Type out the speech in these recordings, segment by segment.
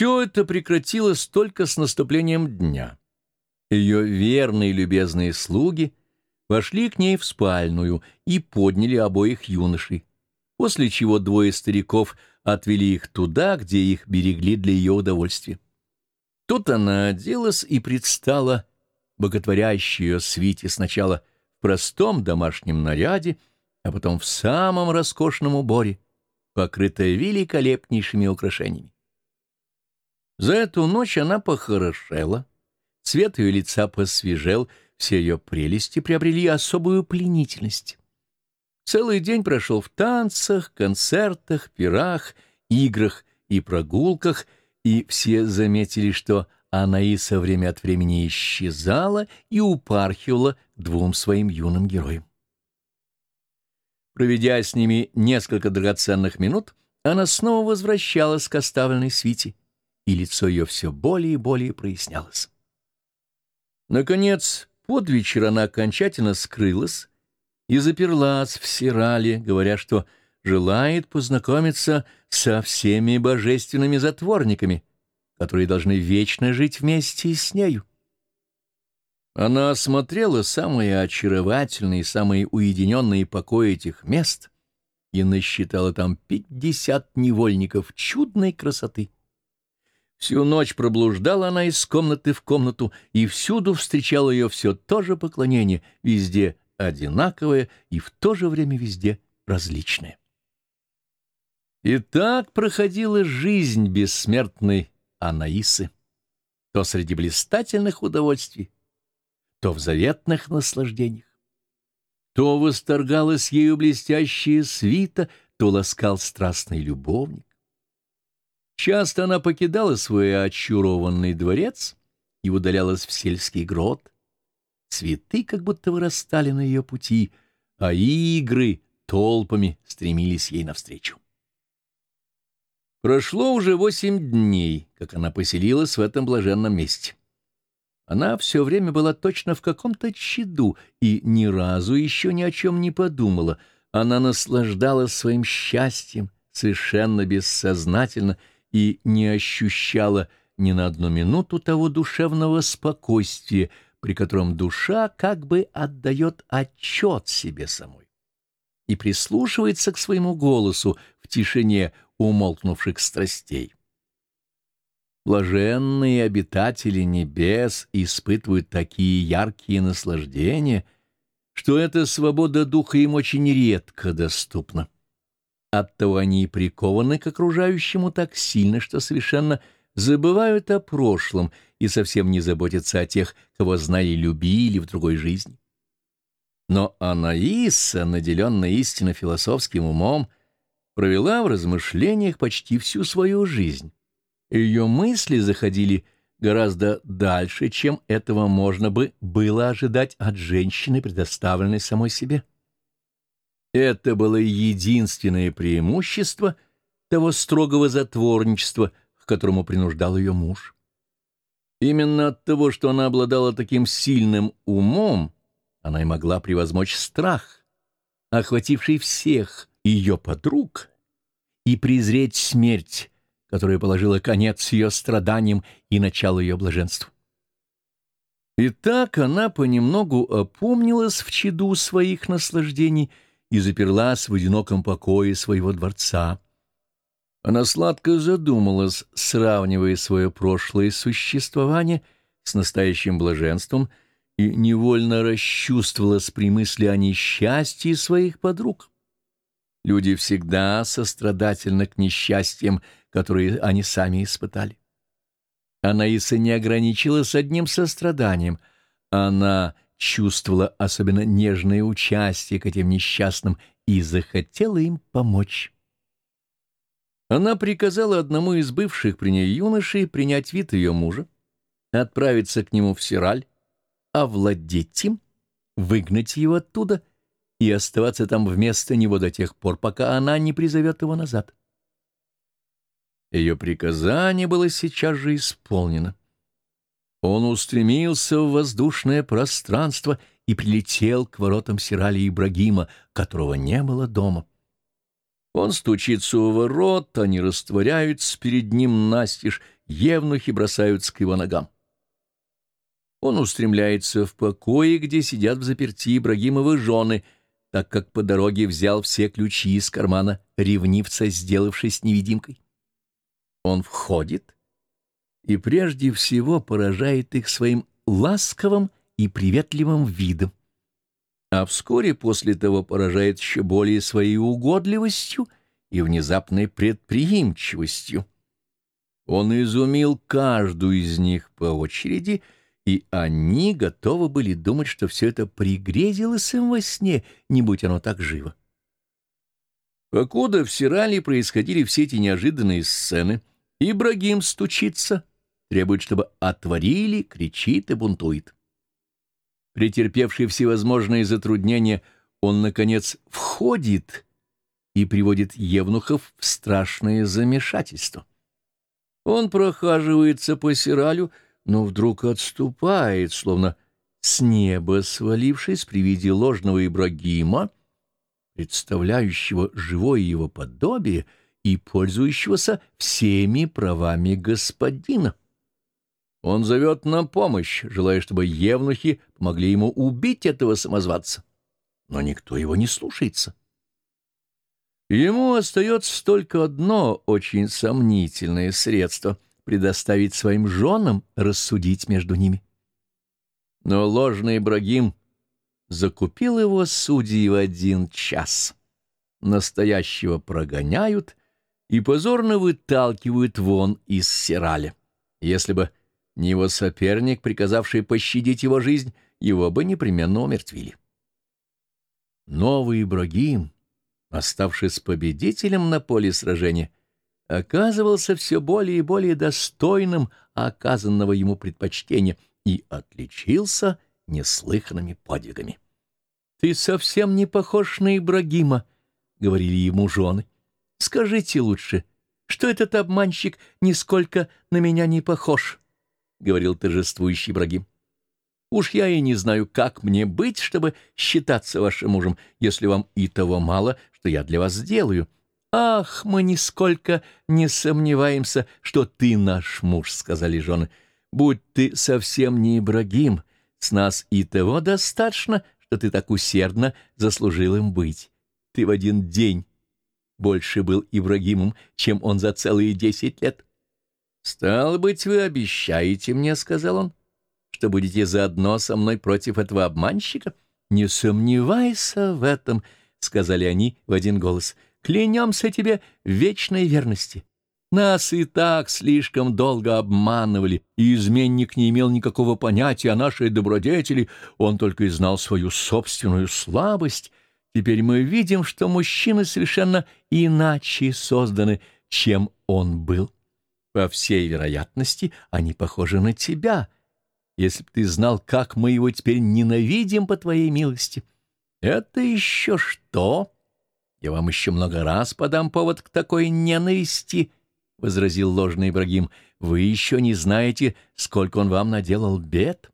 Все это прекратилось только с наступлением дня. Ее верные любезные слуги вошли к ней в спальную и подняли обоих юношей, после чего двое стариков отвели их туда, где их берегли для ее удовольствия. Тут она оделась и предстала, боготворящей ее свите сначала в простом домашнем наряде, а потом в самом роскошном уборе, покрытая великолепнейшими украшениями. За эту ночь она похорошела, цвет ее лица посвежел, все ее прелести приобрели особую пленительность. Целый день прошел в танцах, концертах, пирах, играх и прогулках, и все заметили, что Анаиса время от времени исчезала и упархивала двум своим юным героям. Проведя с ними несколько драгоценных минут, она снова возвращалась к оставленной свите — и лицо ее все более и более прояснялось. Наконец, под вечер она окончательно скрылась и заперлась в Сирале, говоря, что желает познакомиться со всеми божественными затворниками, которые должны вечно жить вместе с нею. Она осмотрела самые очаровательные, самые уединенные покои этих мест и насчитала там пятьдесят невольников чудной красоты. Всю ночь проблуждала она из комнаты в комнату, и всюду встречало ее все то же поклонение, везде одинаковое и в то же время везде различное. И так проходила жизнь бессмертной Анаисы, то среди блистательных удовольствий, то в заветных наслаждениях. То восторгалась ею блестящая свита, то ласкал страстный любовник. Часто она покидала свой очарованный дворец и удалялась в сельский грот. Цветы как будто вырастали на ее пути, а игры толпами стремились ей навстречу. Прошло уже восемь дней, как она поселилась в этом блаженном месте. Она все время была точно в каком-то чаду и ни разу еще ни о чем не подумала. Она наслаждалась своим счастьем, совершенно бессознательно, и не ощущала ни на одну минуту того душевного спокойствия, при котором душа как бы отдает отчет себе самой и прислушивается к своему голосу в тишине умолкнувших страстей. Блаженные обитатели небес испытывают такие яркие наслаждения, что эта свобода духа им очень редко доступна. Оттого они и прикованы к окружающему так сильно, что совершенно забывают о прошлом и совсем не заботятся о тех, кого знали и любили в другой жизни. Но Анаиса, наделенная истинно философским умом, провела в размышлениях почти всю свою жизнь. Ее мысли заходили гораздо дальше, чем этого можно бы было ожидать от женщины, предоставленной самой себе. Это было единственное преимущество того строгого затворничества, к которому принуждал ее муж. Именно от того, что она обладала таким сильным умом, она и могла превозмочь страх, охвативший всех ее подруг, и презреть смерть, которая положила конец ее страданиям и начало ее блаженству. И так она понемногу опомнилась в чаду своих наслаждений — и заперлась в одиноком покое своего дворца. Она сладко задумалась, сравнивая свое прошлое существование с настоящим блаженством, и невольно расчувствовалась при мысли о несчастье своих подруг. Люди всегда сострадательны к несчастьям, которые они сами испытали. Анаиса не ограничилась одним состраданием. Она чувствовала особенно нежное участие к этим несчастным и захотела им помочь. Она приказала одному из бывших при ней юношей принять вид ее мужа, отправиться к нему в Сираль, овладеть им, выгнать его оттуда и оставаться там вместо него до тех пор, пока она не призовет его назад. Ее приказание было сейчас же исполнено. Он устремился в воздушное пространство и прилетел к воротам Сирали Ибрагима, которого не было дома. Он стучится у ворот, они растворяются перед ним настежь, евнухи бросаются к его ногам. Он устремляется в покое, где сидят в заперти Ибрагимовы жены, так как по дороге взял все ключи из кармана ревнивца, сделавшись невидимкой. Он входит и прежде всего поражает их своим ласковым и приветливым видом, а вскоре после того поражает еще более своей угодливостью и внезапной предприимчивостью. Он изумил каждую из них по очереди, и они готовы были думать, что все это пригрезилось им во сне, не будь оно так живо. Покуда в Сирале происходили все эти неожиданные сцены, Ибрагим стучится, требует, чтобы отворили, кричит и бунтует. Претерпевший всевозможные затруднения, он, наконец, входит и приводит евнухов в страшное замешательство. Он прохаживается по сиралю, но вдруг отступает, словно с неба свалившись при виде ложного Ибрагима, представляющего живое его подобие и пользующегося всеми правами господина. Он зовет на помощь, желая, чтобы евнухи помогли ему убить этого самозванца. Но никто его не слушается. Ему остается только одно очень сомнительное средство — предоставить своим женам рассудить между ними. Но ложный Ибрагим закупил его судьи в один час. Настоящего прогоняют и позорно выталкивают вон из Сираля. Если бы не его соперник, приказавший пощадить его жизнь, его бы непременно умертвили. Новый Ибрагим, оставшись победителем на поле сражения, оказывался все более и более достойным оказанного ему предпочтения и отличился неслыханными подвигами. «Ты совсем не похож на Ибрагима», — говорили ему жены. «Скажите лучше, что этот обманщик нисколько на меня не похож?» — говорил торжествующий Ибрагим. «Уж я и не знаю, как мне быть, чтобы считаться вашим мужем, если вам и того мало, что я для вас сделаю. Ах, мы нисколько не сомневаемся, что ты наш муж», — сказали жены. «Будь ты совсем не Ибрагим, с нас и того достаточно, что ты так усердно заслужил им быть. Ты в один день больше был Ибрагимом, чем он за целые десять лет». «Стало быть, вы обещаете мне, — сказал он, — что будете заодно со мной против этого обманщика?» «Не сомневайся в этом, — сказали они в один голос. Клянемся тебе вечной верности. Нас и так слишком долго обманывали, и изменник не имел никакого понятия о нашей добродетели, он только и знал свою собственную слабость. Теперь мы видим, что мужчины совершенно иначе созданы, чем он был». По всей вероятности, они похожи на тебя, если б ты знал, как мы его теперь ненавидим по твоей милости. Это еще что? Я вам еще много раз подам повод к такой ненависти, — возразил ложный Ибрагим. Вы еще не знаете, сколько он вам наделал бед.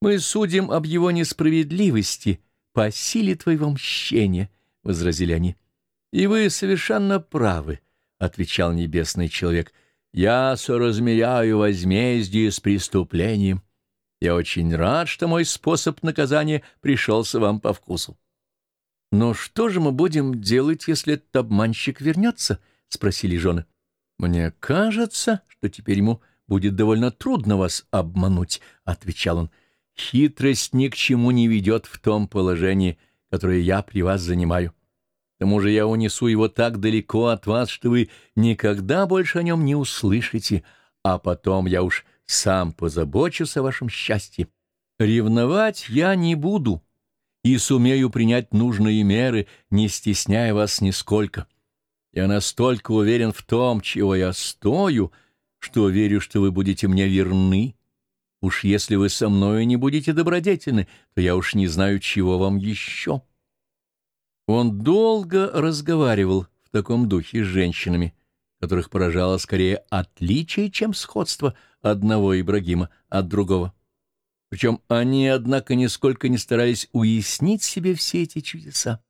Мы судим об его несправедливости по силе твоего мщения, — возразили они. И вы совершенно правы. — отвечал небесный человек, — «я соразмеряю возмездие с преступлением. Я очень рад, что мой способ наказания пришелся вам по вкусу». «Но что же мы будем делать, если этот обманщик вернется?» — спросили жены. «Мне кажется, что теперь ему будет довольно трудно вас обмануть», — отвечал он. «Хитрость ни к чему не ведет в том положении, которое я при вас занимаю. Тому же я унесу его так далеко от вас, что вы никогда больше о нем не услышите, а потом я уж сам позабочусь о вашем счастье. Ревновать я не буду и сумею принять нужные меры, не стесняя вас нисколько. Я настолько уверен в том, чего я стою, что верю, что вы будете мне верны. Уж если вы со мною не будете добродетельны, то я уж не знаю, чего вам еще». Он долго разговаривал в таком духе с женщинами, которых поражало скорее отличие, чем сходство одного Ибрагима от другого. Причем они, однако, нисколько не старались уяснить себе все эти чудеса.